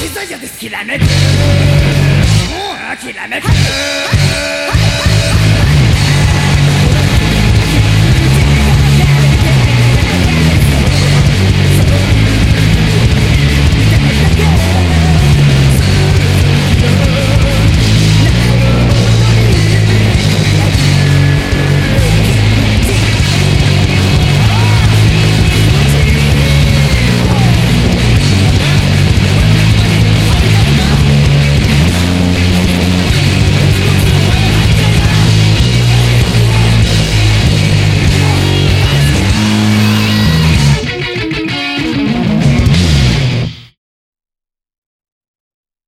Bisogna destilare. Oh, un chilometro.